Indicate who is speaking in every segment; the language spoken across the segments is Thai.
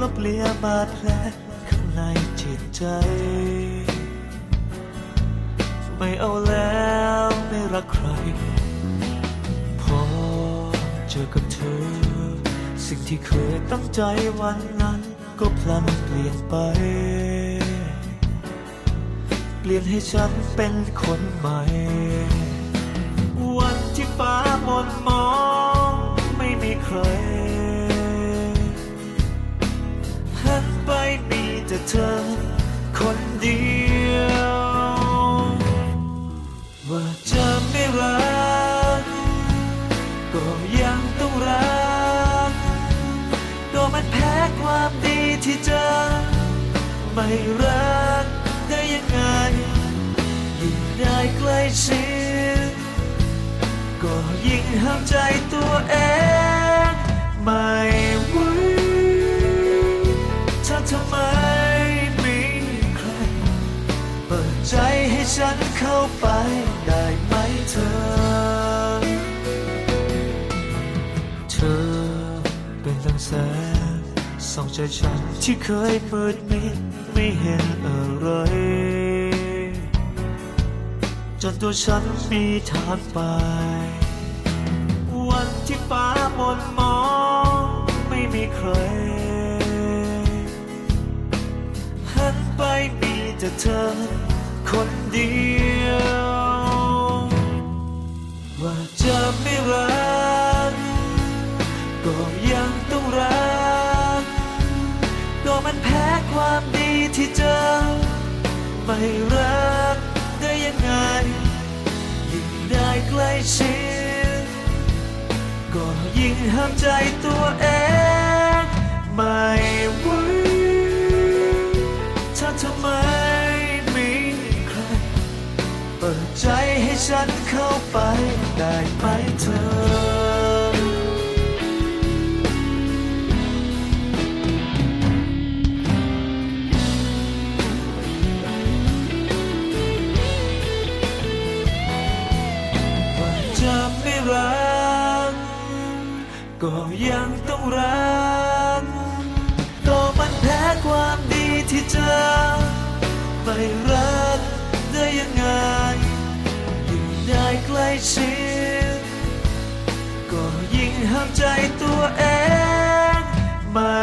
Speaker 1: ลบาดแผลข้างในจิตใจ ไม่เอาแล้วไม่รักใคร พอเจอกับเธอ สิ่งที่เคยตั้งใจวันนั้น ก็พลันเปลี่ยนไป เปลี่ยนให้ฉันเป็นคนใหม่ วันที่ฟ้ามนมอง ต้องรักก็มันแพ้ความดีที่เจอ ไม่รักได้ยังไงยิ่งได้ใกล้ชิดก็ยิ่งห้ามใจตัวเองไม่ไหวถ้าทำไมมีใคร เปิดใจให้ฉันเข้าไปได้ไหมเธอ อเป็นดังแสงส่องใจฉันที่เคยมืดมิดไม่เห็นอะไร จนตัวฉันมีทางไป วันที่ฟ้ามนมองไม่มีใครหันไปมีแต่เธอคนเดียว ว่าจะไม่รัก ไม่รักได้ยังไง ยิ่งได้ใกล้ชิดก็ยิ่งห้ามใจตัวเองไม่ไหวถ้าทำไมมีใคร เปิดใจให้ฉันเข้าไปได้ไหมเธอ ก็ยังต้องรักก็มันแพ้ความดีที่เจอไม่รักได้ยังไงยิ่งได้ใกล้ชิดก็ยิ่งห้ามใจตัวเองไม่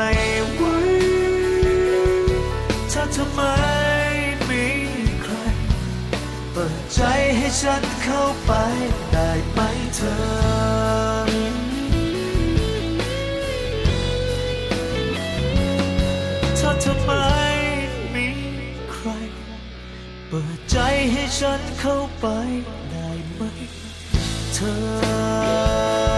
Speaker 1: ไหวถ้าทำไมมีใคร เปิดใจให้ฉันเข้าไปได้ไหมเธอ ใคร เปิดใจให้ฉันเข้าไปได้ไหมเธอ